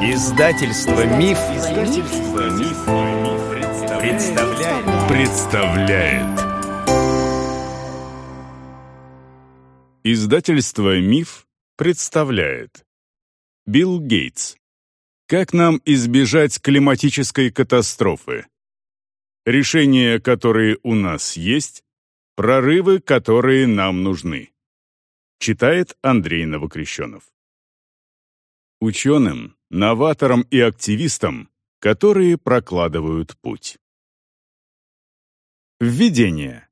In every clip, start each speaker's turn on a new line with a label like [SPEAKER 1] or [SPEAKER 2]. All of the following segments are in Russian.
[SPEAKER 1] Издательство Миф, Издательство Миф, представляет. представляет. Издательство Миф представляет. Билл Гейтс. Как нам избежать климатической катастрофы? Решения, которые у нас есть, прорывы, которые нам нужны. Читает Андрей Новокрещенов. Ученым, новаторам и активистам, которые прокладывают путь. Введение.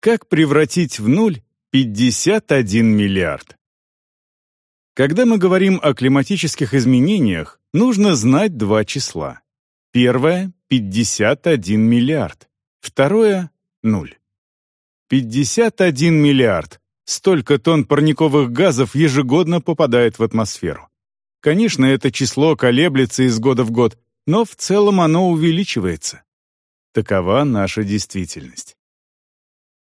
[SPEAKER 1] Как превратить в нуль 51 миллиард? Когда мы говорим о климатических изменениях, нужно знать два числа. Первое — 51 миллиард. Второе — нуль. 51 миллиард. Столько тонн парниковых газов ежегодно попадает в атмосферу. Конечно, это число колеблется из года в год, но в целом оно увеличивается. Такова наша действительность.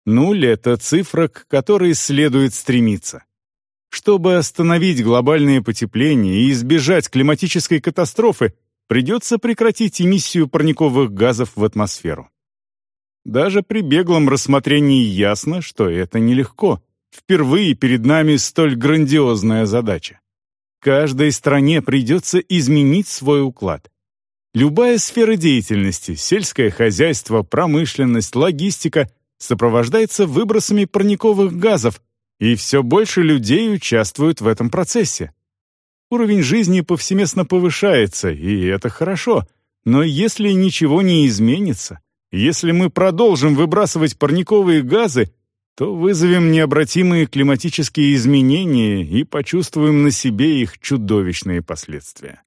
[SPEAKER 1] Нуль — это цифра, к которой следует стремиться. Чтобы остановить глобальное потепление и избежать климатической катастрофы, придется прекратить эмиссию парниковых газов в атмосферу. Даже при беглом рассмотрении ясно, что это нелегко. Впервые перед нами столь грандиозная задача. Каждой стране придется изменить свой уклад. Любая сфера деятельности, сельское хозяйство, промышленность, логистика сопровождается выбросами парниковых газов, и все больше людей участвуют в этом процессе. Уровень жизни повсеместно повышается, и это хорошо, но если ничего не изменится, если мы продолжим выбрасывать парниковые газы, то вызовем необратимые климатические изменения и почувствуем на себе их чудовищные последствия.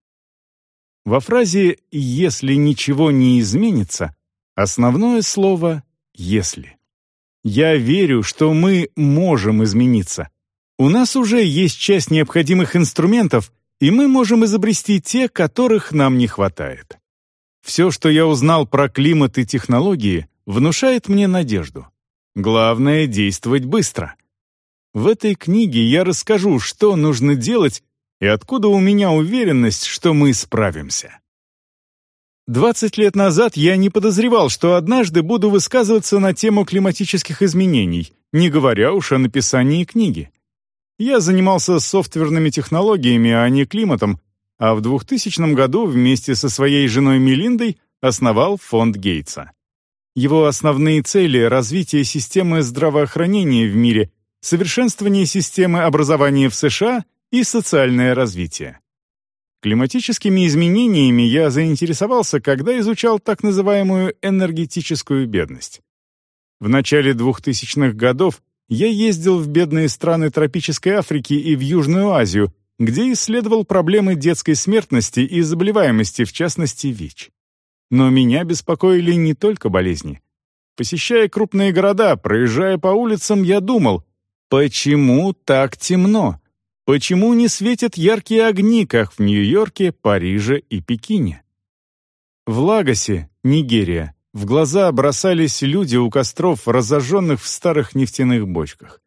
[SPEAKER 1] Во фразе «если ничего не изменится» основное слово «если». Я верю, что мы можем измениться. У нас уже есть часть необходимых инструментов, и мы можем изобрести те, которых нам не хватает. Все, что я узнал про климат и технологии, внушает мне надежду. Главное — действовать быстро. В этой книге я расскажу, что нужно делать и откуда у меня уверенность, что мы справимся. 20 лет назад я не подозревал, что однажды буду высказываться на тему климатических изменений, не говоря уж о написании книги. Я занимался софтверными технологиями, а не климатом, а в 2000 году вместе со своей женой Мелиндой основал фонд Гейтса. Его основные цели — развитие системы здравоохранения в мире, совершенствование системы образования в США и социальное развитие. Климатическими изменениями я заинтересовался, когда изучал так называемую энергетическую бедность. В начале 2000-х годов я ездил в бедные страны тропической Африки и в Южную Азию, где исследовал проблемы детской смертности и заболеваемости, в частности ВИЧ. Но меня беспокоили не только болезни. Посещая крупные города, проезжая по улицам, я думал, почему так темно? Почему не светят яркие огни, как в Нью-Йорке, Париже и Пекине? В Лагосе, Нигерия, в глаза бросались люди у костров, разожженных в старых нефтяных бочках.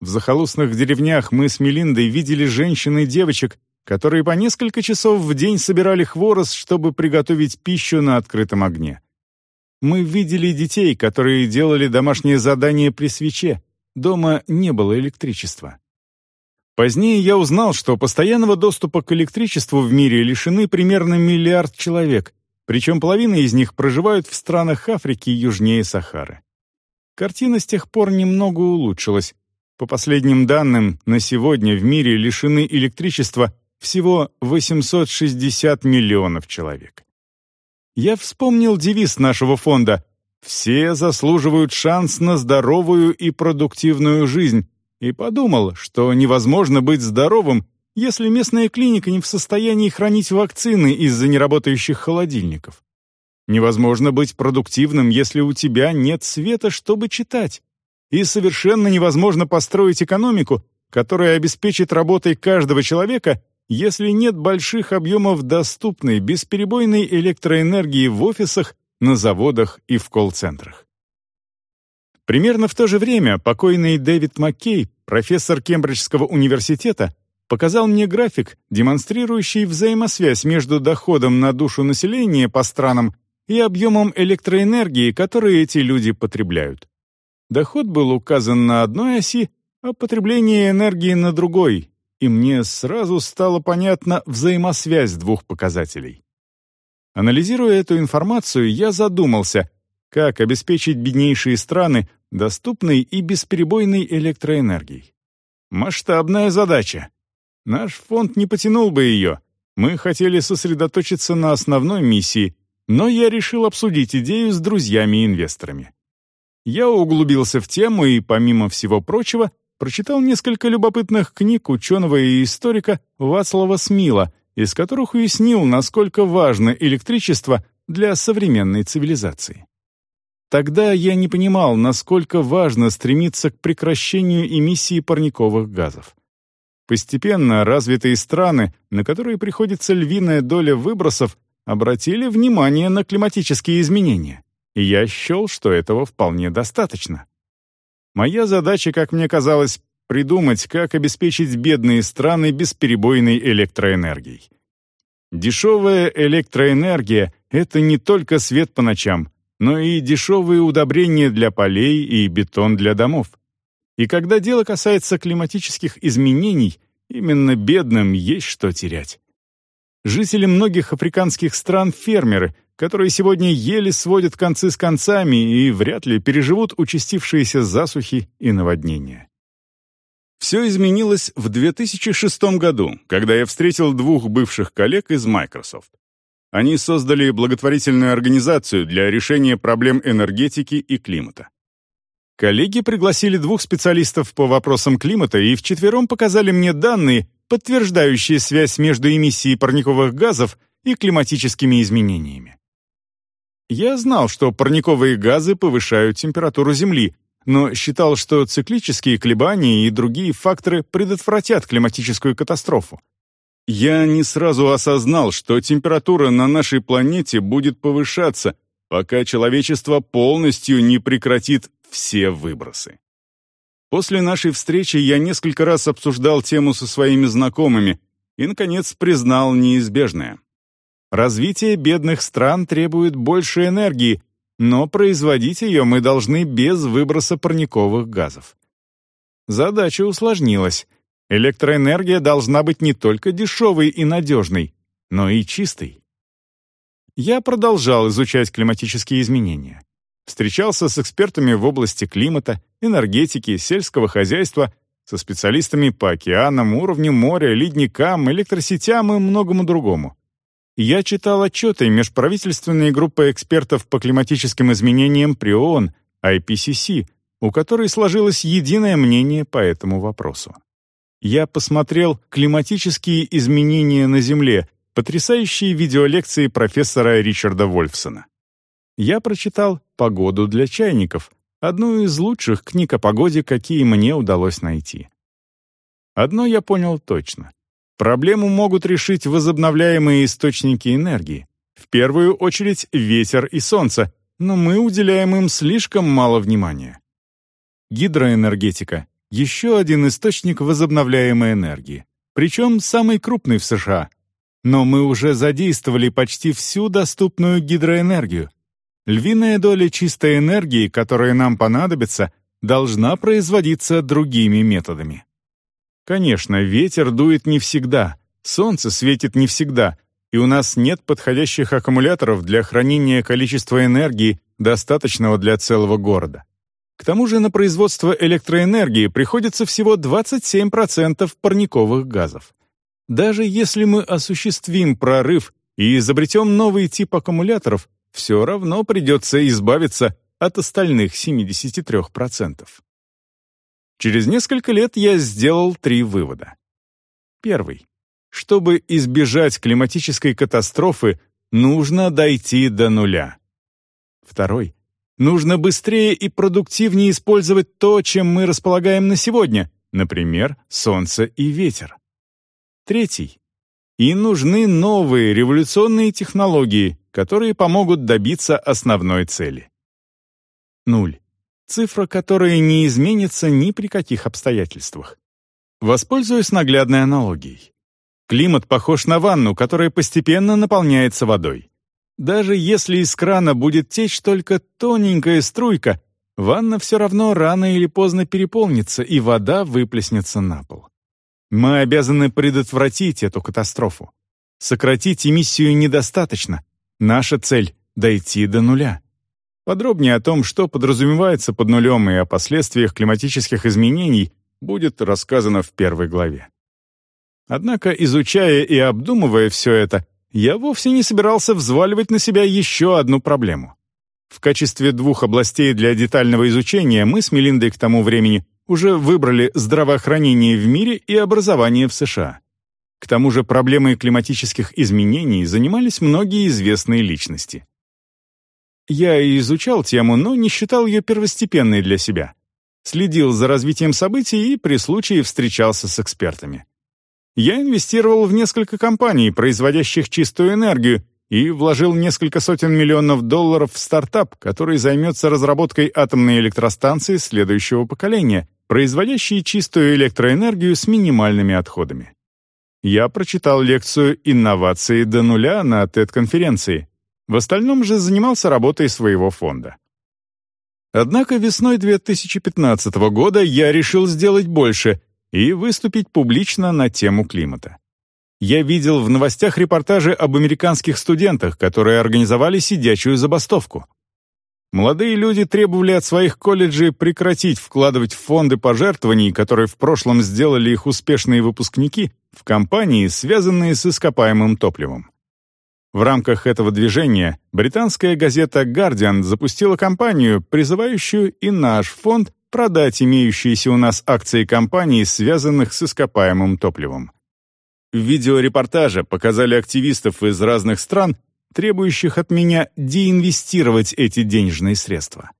[SPEAKER 1] В захолустных деревнях мы с Мелиндой видели женщин и девочек, которые по несколько часов в день собирали хворост, чтобы приготовить пищу на открытом огне. Мы видели детей, которые делали домашнее задание при свече. Дома не было электричества. Позднее я узнал, что постоянного доступа к электричеству в мире лишены примерно миллиард человек, причем половина из них проживают в странах Африки южнее Сахары. Картина с тех пор немного улучшилась. По последним данным, на сегодня в мире лишены электричества всего 860 миллионов человек. Я вспомнил девиз нашего фонда «Все заслуживают шанс на здоровую и продуктивную жизнь» и подумал, что невозможно быть здоровым, если местная клиника не в состоянии хранить вакцины из-за неработающих холодильников. Невозможно быть продуктивным, если у тебя нет света, чтобы читать. И совершенно невозможно построить экономику, которая обеспечит работой каждого человека если нет больших объемов доступной бесперебойной электроэнергии в офисах, на заводах и в колл-центрах. Примерно в то же время покойный Дэвид Маккей, профессор Кембриджского университета, показал мне график, демонстрирующий взаимосвязь между доходом на душу населения по странам и объемом электроэнергии, которые эти люди потребляют. Доход был указан на одной оси, а потребление энергии на другой, и мне сразу стало понятна взаимосвязь двух показателей. Анализируя эту информацию, я задумался, как обеспечить беднейшие страны доступной и бесперебойной электроэнергией. Масштабная задача. Наш фонд не потянул бы ее. Мы хотели сосредоточиться на основной миссии, но я решил обсудить идею с друзьями-инвесторами. Я углубился в тему и, помимо всего прочего, прочитал несколько любопытных книг ученого и историка Вацлава Смила, из которых уяснил, насколько важно электричество для современной цивилизации. Тогда я не понимал, насколько важно стремиться к прекращению эмиссии парниковых газов. Постепенно развитые страны, на которые приходится львиная доля выбросов, обратили внимание на климатические изменения и я счел, что этого вполне достаточно. Моя задача, как мне казалось, придумать, как обеспечить бедные страны бесперебойной электроэнергией. Дешевая электроэнергия — это не только свет по ночам, но и дешевые удобрения для полей и бетон для домов. И когда дело касается климатических изменений, именно бедным есть что терять. Жители многих африканских стран — фермеры, которые сегодня еле сводят концы с концами и вряд ли переживут участившиеся засухи и наводнения. Все изменилось в 2006 году, когда я встретил двух бывших коллег из Microsoft. Они создали благотворительную организацию для решения проблем энергетики и климата. Коллеги пригласили двух специалистов по вопросам климата и вчетвером показали мне данные, подтверждающие связь между эмиссией парниковых газов и климатическими изменениями. Я знал, что парниковые газы повышают температуру Земли, но считал, что циклические колебания и другие факторы предотвратят климатическую катастрофу. Я не сразу осознал, что температура на нашей планете будет повышаться, пока человечество полностью не прекратит все выбросы. После нашей встречи я несколько раз обсуждал тему со своими знакомыми и, наконец, признал неизбежное. Развитие бедных стран требует больше энергии, но производить ее мы должны без выброса парниковых газов. Задача усложнилась. Электроэнергия должна быть не только дешевой и надежной, но и чистой. Я продолжал изучать климатические изменения. Встречался с экспертами в области климата, энергетики, сельского хозяйства, со специалистами по океанам, уровню моря, ледникам, электросетям и многому другому. Я читал отчеты межправительственной группы экспертов по климатическим изменениям при ООН, IPCC, у которой сложилось единое мнение по этому вопросу. Я посмотрел «Климатические изменения на Земле», потрясающие видеолекции профессора Ричарда Вольфсона. Я прочитал «Погоду для чайников», одну из лучших книг о погоде, какие мне удалось найти. Одно я понял точно. Проблему могут решить возобновляемые источники энергии. В первую очередь ветер и солнце, но мы уделяем им слишком мало внимания. Гидроэнергетика — еще один источник возобновляемой энергии, причем самый крупный в США. Но мы уже задействовали почти всю доступную гидроэнергию. Львиная доля чистой энергии, которая нам понадобится, должна производиться другими методами. Конечно, ветер дует не всегда, солнце светит не всегда, и у нас нет подходящих аккумуляторов для хранения количества энергии, достаточного для целого города. К тому же на производство электроэнергии приходится всего 27% парниковых газов. Даже если мы осуществим прорыв и изобретем новый тип аккумуляторов, все равно придется избавиться от остальных 73%. Через несколько лет я сделал три вывода. Первый. Чтобы избежать климатической катастрофы, нужно дойти до нуля. Второй. Нужно быстрее и продуктивнее использовать то, чем мы располагаем на сегодня, например, солнце и ветер. Третий. И нужны новые революционные технологии, которые помогут добиться основной цели. Нуль цифра, которая не изменится ни при каких обстоятельствах. Воспользуюсь наглядной аналогией. Климат похож на ванну, которая постепенно наполняется водой. Даже если из крана будет течь только тоненькая струйка, ванна все равно рано или поздно переполнится, и вода выплеснется на пол. Мы обязаны предотвратить эту катастрофу. Сократить эмиссию недостаточно. Наша цель — дойти до нуля. Подробнее о том, что подразумевается под нулем и о последствиях климатических изменений, будет рассказано в первой главе. Однако, изучая и обдумывая все это, я вовсе не собирался взваливать на себя еще одну проблему. В качестве двух областей для детального изучения мы с Мелиндой к тому времени уже выбрали здравоохранение в мире и образование в США. К тому же проблемой климатических изменений занимались многие известные личности. Я изучал тему, но не считал ее первостепенной для себя. Следил за развитием событий и при случае встречался с экспертами. Я инвестировал в несколько компаний, производящих чистую энергию, и вложил несколько сотен миллионов долларов в стартап, который займется разработкой атомной электростанции следующего поколения, производящей чистую электроэнергию с минимальными отходами. Я прочитал лекцию «Инновации до нуля» на TED-конференции. В остальном же занимался работой своего фонда. Однако весной 2015 года я решил сделать больше и выступить публично на тему климата. Я видел в новостях репортажи об американских студентах, которые организовали сидячую забастовку. Молодые люди требовали от своих колледжей прекратить вкладывать в фонды пожертвований, которые в прошлом сделали их успешные выпускники, в компании, связанные с ископаемым топливом. В рамках этого движения британская газета «Гардиан» запустила кампанию, призывающую и наш фонд продать имеющиеся у нас акции компаний, связанных с ископаемым топливом. В видеорепортаже показали активистов из разных стран, требующих от меня деинвестировать эти денежные средства.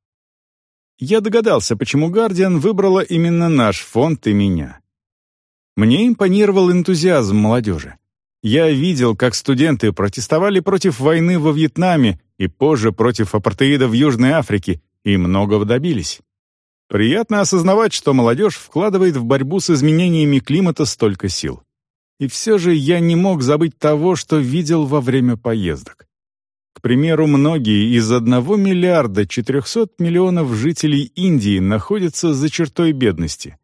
[SPEAKER 1] Я догадался, почему «Гардиан» выбрала именно наш фонд и меня. Мне импонировал энтузиазм молодежи. Я видел, как студенты протестовали против войны во Вьетнаме и позже против апартеида в Южной Африке, и многого добились. Приятно осознавать, что молодежь вкладывает в борьбу с изменениями климата столько сил. И все же я не мог забыть того, что видел во время поездок. К примеру, многие из 1 миллиарда 400 миллионов жителей Индии находятся за чертой бедности.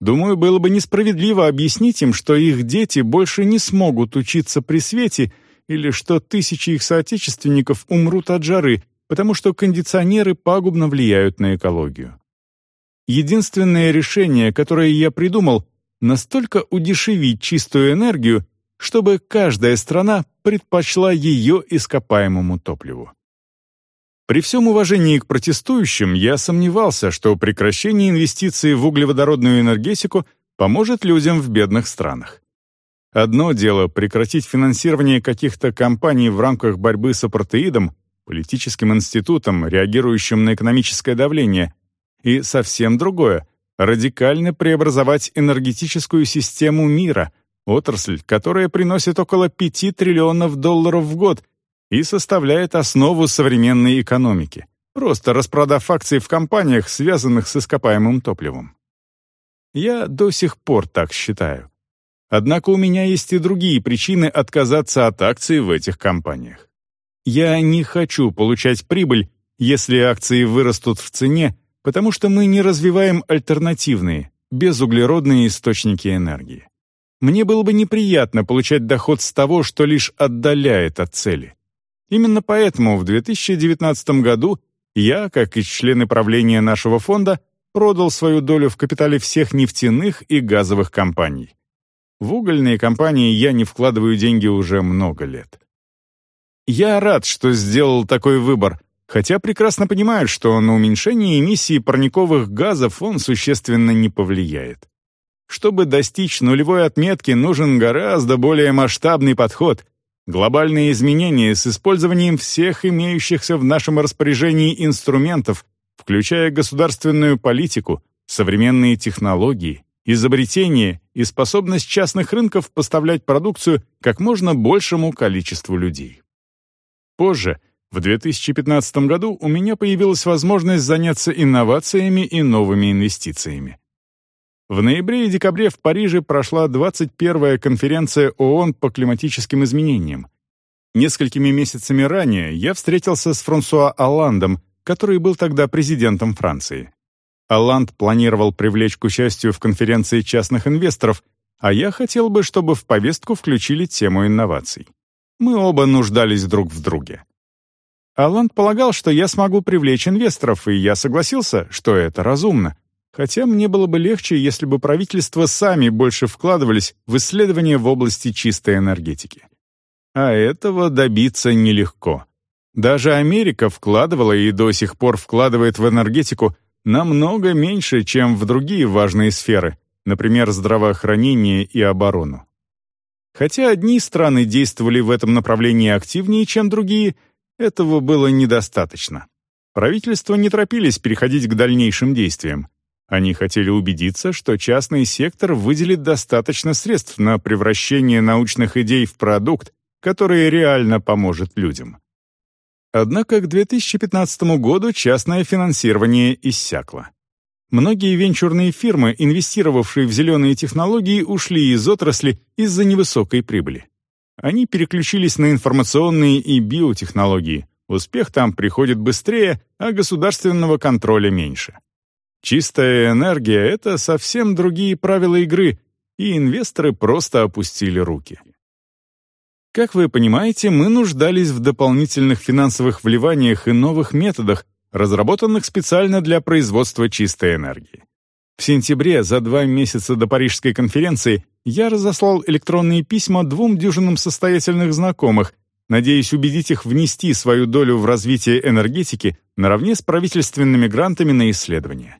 [SPEAKER 1] Думаю, было бы несправедливо объяснить им, что их дети больше не смогут учиться при свете или что тысячи их соотечественников умрут от жары, потому что кондиционеры пагубно влияют на экологию. Единственное решение, которое я придумал, настолько удешевить чистую энергию, чтобы каждая страна предпочла ее ископаемому топливу. При всем уважении к протестующим, я сомневался, что прекращение инвестиций в углеводородную энергетику поможет людям в бедных странах. Одно дело прекратить финансирование каких-то компаний в рамках борьбы с апартеидом, политическим институтом, реагирующим на экономическое давление, и совсем другое — радикально преобразовать энергетическую систему мира, отрасль, которая приносит около 5 триллионов долларов в год и составляет основу современной экономики, просто распродав акции в компаниях, связанных с ископаемым топливом. Я до сих пор так считаю. Однако у меня есть и другие причины отказаться от акций в этих компаниях. Я не хочу получать прибыль, если акции вырастут в цене, потому что мы не развиваем альтернативные, безуглеродные источники энергии. Мне было бы неприятно получать доход с того, что лишь отдаляет от цели. Именно поэтому в 2019 году я, как и члены правления нашего фонда, продал свою долю в капитале всех нефтяных и газовых компаний. В угольные компании я не вкладываю деньги уже много лет. Я рад, что сделал такой выбор, хотя прекрасно понимают, что на уменьшение эмиссии парниковых газов он существенно не повлияет. Чтобы достичь нулевой отметки, нужен гораздо более масштабный подход, глобальные изменения с использованием всех имеющихся в нашем распоряжении инструментов, включая государственную политику, современные технологии, изобретения и способность частных рынков поставлять продукцию как можно большему количеству людей. Позже — в 2015 году у меня появилась возможность заняться инновациями и новыми инвестициями. В ноябре и декабре в Париже прошла 21-я конференция ООН по климатическим изменениям. Несколькими месяцами ранее я встретился с Франсуа Олландом, который был тогда президентом Франции. Олланд планировал привлечь к участию в конференции частных инвесторов, а я хотел бы, чтобы в повестку включили тему инноваций. Мы оба нуждались друг в друге. Алланд полагал, что я смогу привлечь инвесторов, и я согласился, что это разумно. Хотя мне было бы легче, если бы правительства сами больше вкладывались в исследования в области чистой энергетики. А этого добиться нелегко. Даже Америка вкладывала и до сих пор вкладывает в энергетику намного меньше, чем в другие важные сферы, например, здравоохранение и оборону. Хотя одни страны действовали в этом направлении активнее, чем другие, этого было недостаточно. Правительства не торопились переходить к дальнейшим действиям. Они хотели убедиться, что частный сектор выделит достаточно средств на превращение научных идей в продукт, который реально поможет людям. Однако к 2015 году частное финансирование иссякло. Многие венчурные фирмы, инвестировавшие в зеленые технологии, ушли из отрасли из-за невысокой прибыли. Они переключились на информационные и биотехнологии. Успех там приходит быстрее, а государственного контроля меньше. Чистая энергия — это совсем другие правила игры, и инвесторы просто опустили руки. Как вы понимаете, мы нуждались в дополнительных финансовых вливаниях и новых методах, разработанных специально для производства чистой энергии. В сентябре, за два месяца до Парижской конференции, я разослал электронные письма двум дюжинам состоятельных знакомых, надеясь убедить их внести свою долю в развитие энергетики наравне с правительственными грантами на исследования.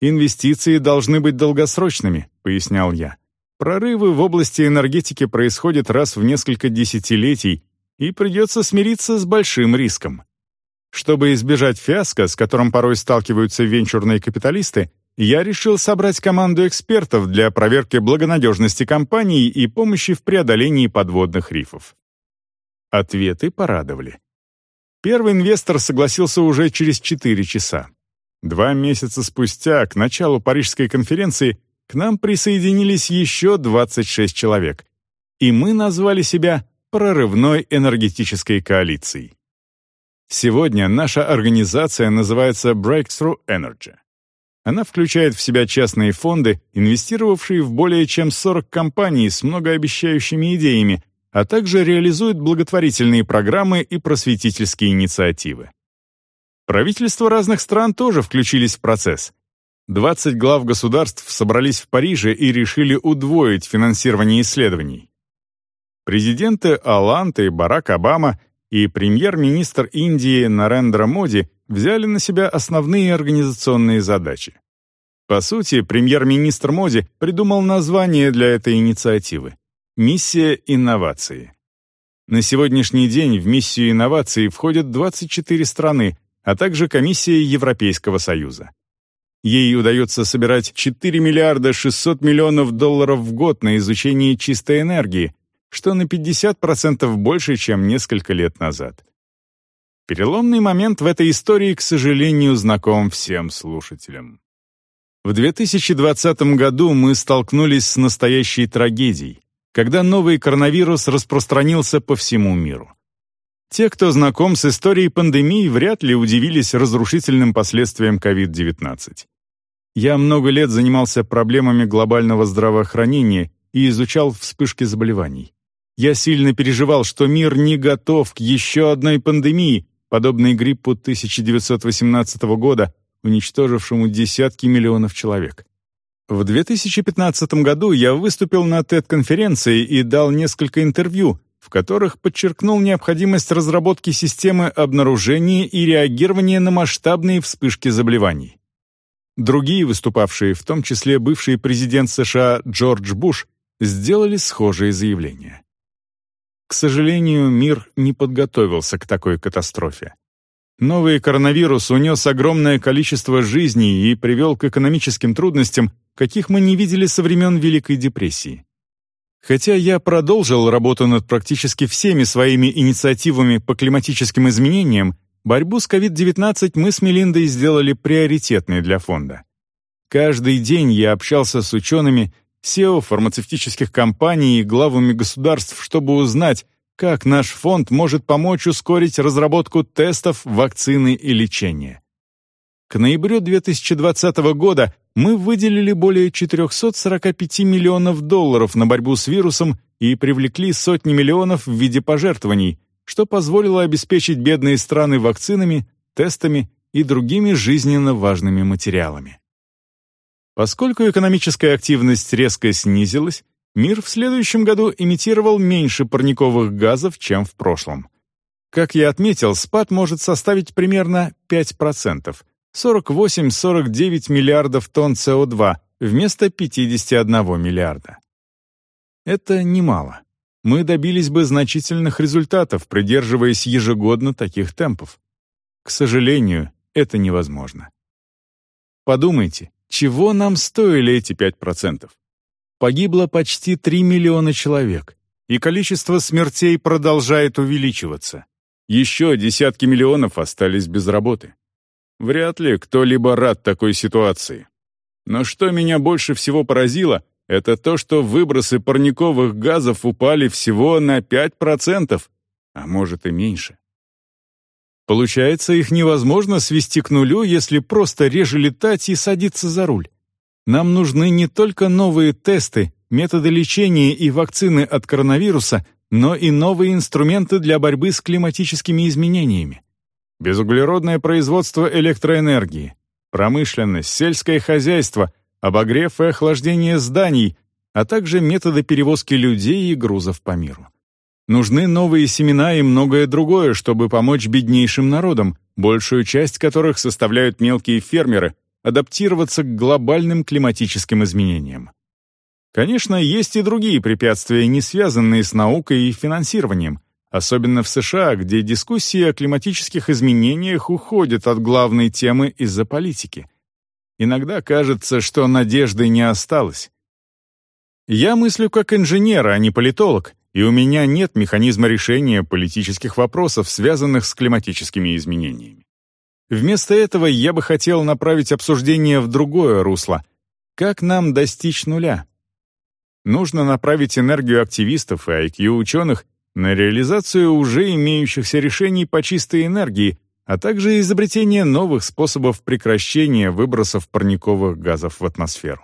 [SPEAKER 1] «Инвестиции должны быть долгосрочными», — пояснял я. «Прорывы в области энергетики происходят раз в несколько десятилетий, и придется смириться с большим риском. Чтобы избежать фиаско, с которым порой сталкиваются венчурные капиталисты, я решил собрать команду экспертов для проверки благонадежности компании и помощи в преодолении подводных рифов. Ответы порадовали. Первый инвестор согласился уже через 4 часа. Два месяца спустя, к началу Парижской конференции, к нам присоединились еще 26 человек. И мы назвали себя прорывной энергетической коалицией. Сегодня наша организация называется Breakthrough Energy. Она включает в себя частные фонды, инвестировавшие в более чем 40 компаний с многообещающими идеями, а также реализует благотворительные программы и просветительские инициативы. Правительства разных стран тоже включились в процесс. 20 глав государств собрались в Париже и решили удвоить финансирование исследований. Президенты Аланта и Барак Обама и премьер-министр Индии Нарендра Моди взяли на себя основные организационные задачи. По сути, премьер-министр Моди придумал название для этой инициативы «Миссия инновации». На сегодняшний день в миссию инноваций входят 24 страны, а также Комиссия Европейского Союза. Ей удается собирать 4 миллиарда 600 миллионов долларов в год на изучение чистой энергии, что на 50% больше, чем несколько лет назад. Переломный момент в этой истории, к сожалению, знаком всем слушателям. В 2020 году мы столкнулись с настоящей трагедией, когда новый коронавирус распространился по всему миру. Те, кто знаком с историей пандемии, вряд ли удивились разрушительным последствиям COVID-19. Я много лет занимался проблемами глобального здравоохранения и изучал вспышки заболеваний. Я сильно переживал, что мир не готов к еще одной пандемии, подобной гриппу 1918 года, уничтожившему десятки миллионов человек. В 2015 году я выступил на TED-конференции и дал несколько интервью, в которых подчеркнул необходимость разработки системы обнаружения и реагирования на масштабные вспышки заболеваний. Другие выступавшие, в том числе бывший президент США Джордж Буш, сделали схожие заявления. К сожалению, мир не подготовился к такой катастрофе. Новый коронавирус унес огромное количество жизней и привел к экономическим трудностям, каких мы не видели со времен Великой депрессии. Хотя я продолжил работу над практически всеми своими инициативами по климатическим изменениям, борьбу с COVID-19 мы с Мелиндой сделали приоритетной для фонда. Каждый день я общался с учеными, SEO фармацевтических компаний и главами государств, чтобы узнать, как наш фонд может помочь ускорить разработку тестов, вакцины и лечения. К ноябрю 2020 года мы выделили более 445 миллионов долларов на борьбу с вирусом и привлекли сотни миллионов в виде пожертвований, что позволило обеспечить бедные страны вакцинами, тестами и другими жизненно важными материалами. Поскольку экономическая активность резко снизилась, мир в следующем году эмитировал меньше парниковых газов, чем в прошлом. Как я отметил, спад может составить примерно 5%, 48-49 миллиардов тонн СО2 вместо 51 миллиарда. Это немало. Мы добились бы значительных результатов, придерживаясь ежегодно таких темпов. К сожалению, это невозможно. Подумайте, чего нам стоили эти 5%? Погибло почти 3 миллиона человек, и количество смертей продолжает увеличиваться. Еще десятки миллионов остались без работы. Вряд ли кто-либо рад такой ситуации. Но что меня больше всего поразило, это то, что выбросы парниковых газов упали всего на 5%, а может и меньше. Получается, их невозможно свести к нулю, если просто реже летать и садиться за руль. Нам нужны не только новые тесты, методы лечения и вакцины от коронавируса, но и новые инструменты для борьбы с климатическими изменениями безуглеродное производство электроэнергии, промышленность, сельское хозяйство, обогрев и охлаждение зданий, а также методы перевозки людей и грузов по миру. Нужны новые семена и многое другое, чтобы помочь беднейшим народам, большую часть которых составляют мелкие фермеры, адаптироваться к глобальным климатическим изменениям. Конечно, есть и другие препятствия, не связанные с наукой и финансированием, Особенно в США, где дискуссии о климатических изменениях уходят от главной темы из-за политики. Иногда кажется, что надежды не осталось. Я мыслю как инженер, а не политолог, и у меня нет механизма решения политических вопросов, связанных с климатическими изменениями. Вместо этого я бы хотел направить обсуждение в другое русло. Как нам достичь нуля? Нужно направить энергию активистов и IQ ученых на реализацию уже имеющихся решений по чистой энергии, а также изобретение новых способов прекращения выбросов парниковых газов в атмосферу.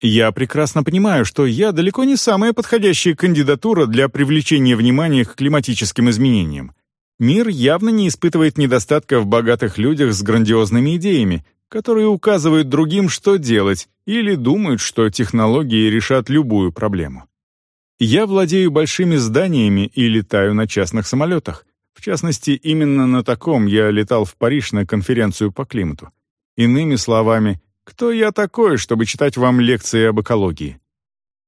[SPEAKER 1] Я прекрасно понимаю, что я далеко не самая подходящая кандидатура для привлечения внимания к климатическим изменениям. Мир явно не испытывает недостатка в богатых людях с грандиозными идеями, которые указывают другим, что делать, или думают, что технологии решат любую проблему. Я владею большими зданиями и летаю на частных самолетах. В частности, именно на таком я летал в Париж на конференцию по климату. Иными словами, кто я такой, чтобы читать вам лекции об экологии?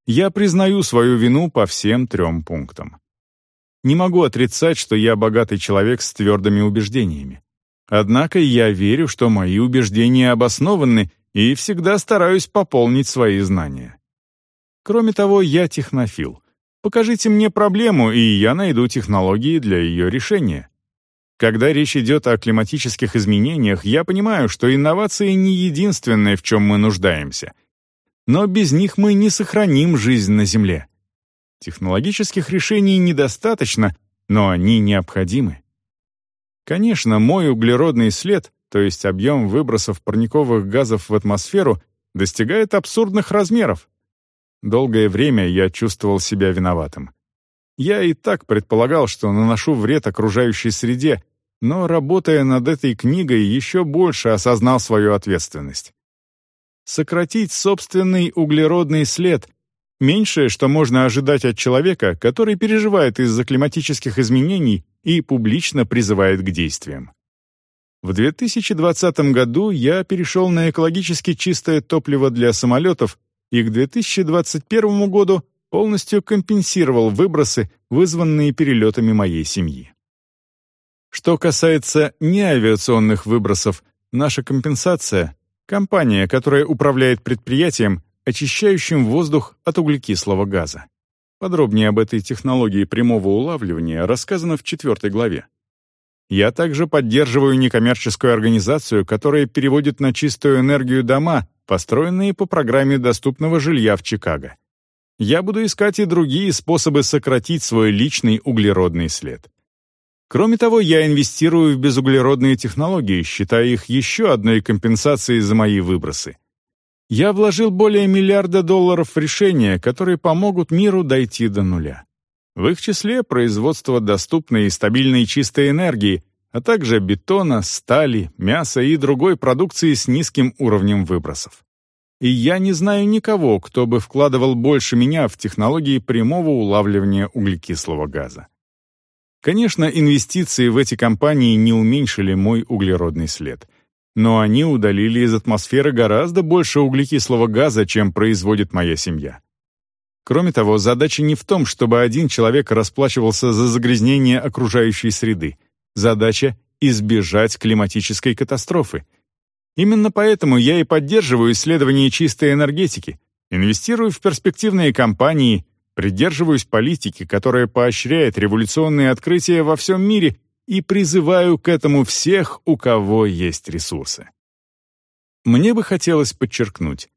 [SPEAKER 1] Я признаю свою вину по всем трем пунктам. Не могу отрицать, что я богатый человек с твердыми убеждениями. Однако я верю, что мои убеждения обоснованы и всегда стараюсь пополнить свои знания. Кроме того, я технофил. Покажите мне проблему, и я найду технологии для ее решения. Когда речь идет о климатических изменениях, я понимаю, что инновации не единственное, в чем мы нуждаемся. Но без них мы не сохраним жизнь на Земле. Технологических решений недостаточно, но они необходимы. Конечно, мой углеродный след, то есть объем выбросов парниковых газов в атмосферу, достигает абсурдных размеров. Долгое время я чувствовал себя виноватым. Я и так предполагал, что наношу вред окружающей среде, но, работая над этой книгой, еще больше осознал свою ответственность. Сократить собственный углеродный след — меньшее, что можно ожидать от человека, который переживает из-за климатических изменений и публично призывает к действиям. В 2020 году я перешел на экологически чистое топливо для самолетов и к 2021 году полностью компенсировал выбросы, вызванные перелетами моей семьи. Что касается неавиационных выбросов, наша компенсация — компания, которая управляет предприятием, очищающим воздух от углекислого газа. Подробнее об этой технологии прямого улавливания рассказано в четвертой главе. Я также поддерживаю некоммерческую организацию, которая переводит на чистую энергию дома, построенные по программе доступного жилья в Чикаго. Я буду искать и другие способы сократить свой личный углеродный след. Кроме того, я инвестирую в безуглеродные технологии, считая их еще одной компенсацией за мои выбросы. Я вложил более миллиарда долларов в решения, которые помогут миру дойти до нуля. В их числе производство доступной и стабильной чистой энергии, а также бетона, стали, мяса и другой продукции с низким уровнем выбросов. И я не знаю никого, кто бы вкладывал больше меня в технологии прямого улавливания углекислого газа. Конечно, инвестиции в эти компании не уменьшили мой углеродный след — но они удалили из атмосферы гораздо больше углекислого газа, чем производит моя семья. Кроме того, задача не в том, чтобы один человек расплачивался за загрязнение окружающей среды. Задача — избежать климатической катастрофы. Именно поэтому я и поддерживаю исследования чистой энергетики, инвестирую в перспективные компании, придерживаюсь политики, которая поощряет революционные открытия во всем мире и призываю к этому всех, у кого есть ресурсы. Мне бы хотелось подчеркнуть,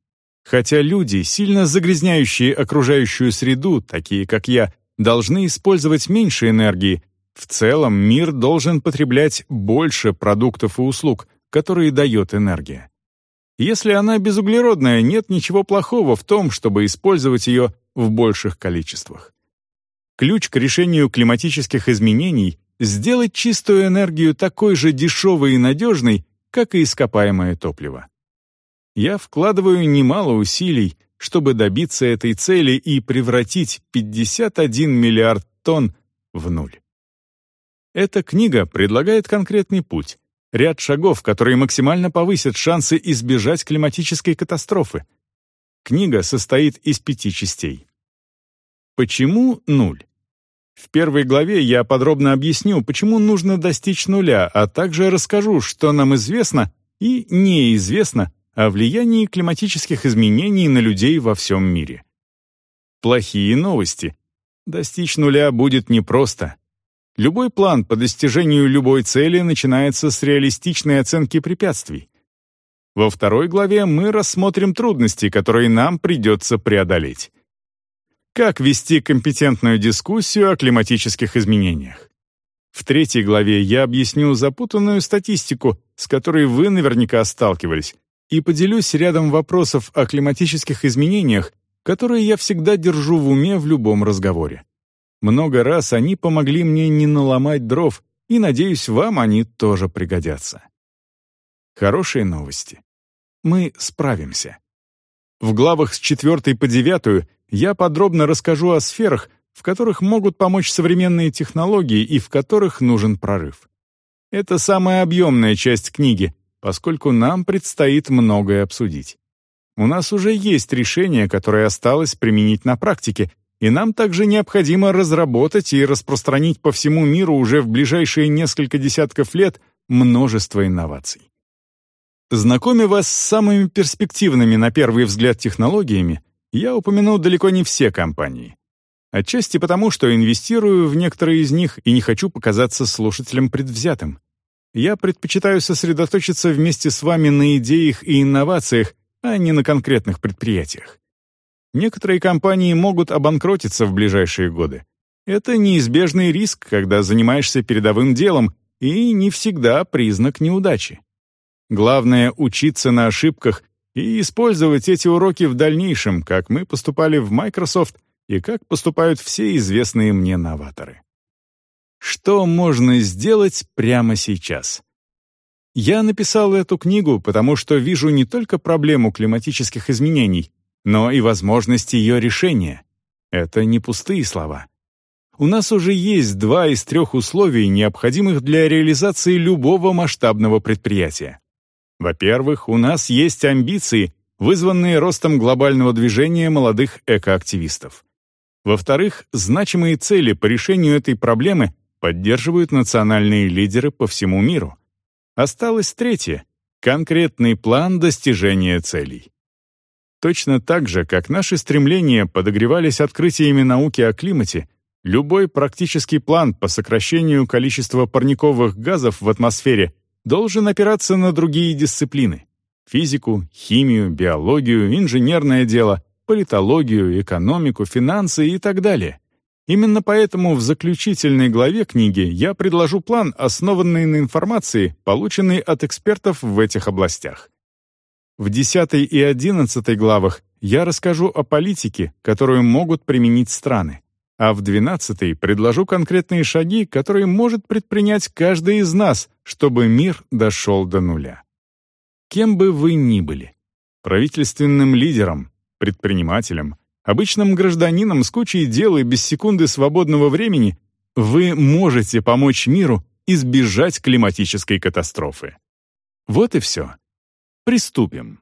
[SPEAKER 1] хотя люди, сильно загрязняющие окружающую среду, такие как я, должны использовать меньше энергии, в целом мир должен потреблять больше продуктов и услуг, которые дает энергия. Если она безуглеродная, нет ничего плохого в том, чтобы использовать ее в больших количествах. Ключ к решению климатических изменений сделать чистую энергию такой же дешевой и надежной, как и ископаемое топливо. Я вкладываю немало усилий, чтобы добиться этой цели и превратить 51 миллиард тонн в нуль. Эта книга предлагает конкретный путь, ряд шагов, которые максимально повысят шансы избежать климатической катастрофы. Книга состоит из пяти частей. Почему нуль? В первой главе я подробно объясню, почему нужно достичь нуля, а также расскажу, что нам известно и неизвестно о влиянии климатических изменений на людей во всем мире. Плохие новости. Достичь нуля будет непросто. Любой план по достижению любой цели начинается с реалистичной оценки препятствий. Во второй главе мы рассмотрим трудности, которые нам придется преодолеть. Как вести компетентную дискуссию о климатических изменениях? В третьей главе я объясню запутанную статистику, с которой вы наверняка сталкивались, и поделюсь рядом вопросов о климатических изменениях, которые я всегда держу в уме в любом разговоре. Много раз они помогли мне не наломать дров, и, надеюсь, вам они тоже пригодятся. Хорошие новости. Мы справимся. В главах с 4 по 9 я подробно расскажу о сферах, в которых могут помочь современные технологии и в которых нужен прорыв. Это самая объемная часть книги, поскольку нам предстоит многое обсудить. У нас уже есть решение, которое осталось применить на практике, и нам также необходимо разработать и распространить по всему миру уже в ближайшие несколько десятков лет множество инноваций. Знакомя вас с самыми перспективными на первый взгляд технологиями, я упомяну далеко не все компании. Отчасти потому, что инвестирую в некоторые из них и не хочу показаться слушателям предвзятым. Я предпочитаю сосредоточиться вместе с вами на идеях и инновациях, а не на конкретных предприятиях. Некоторые компании могут обанкротиться в ближайшие годы. Это неизбежный риск, когда занимаешься передовым делом, и не всегда признак неудачи. Главное — учиться на ошибках и использовать эти уроки в дальнейшем, как мы поступали в Microsoft и как поступают все известные мне новаторы. Что можно сделать прямо сейчас? Я написал эту книгу, потому что вижу не только проблему климатических изменений, но и возможность ее решения. Это не пустые слова. У нас уже есть два из трех условий, необходимых для реализации любого масштабного предприятия. Во-первых, у нас есть амбиции, вызванные ростом глобального движения молодых экоактивистов. Во-вторых, значимые цели по решению этой проблемы поддерживают национальные лидеры по всему миру. Осталось третье — конкретный план достижения целей. Точно так же, как наши стремления подогревались открытиями науки о климате, Любой практический план по сокращению количества парниковых газов в атмосфере должен опираться на другие дисциплины — физику, химию, биологию, инженерное дело, политологию, экономику, финансы и так далее. Именно поэтому в заключительной главе книги я предложу план, основанный на информации, полученной от экспертов в этих областях. В 10 и 11 главах я расскажу о политике, которую могут применить страны а в двенадцатой предложу конкретные шаги, которые может предпринять каждый из нас, чтобы мир дошел до нуля. Кем бы вы ни были — правительственным лидером, предпринимателем, обычным гражданином с кучей дел и без секунды свободного времени — вы можете помочь миру избежать климатической катастрофы. Вот и все. Приступим.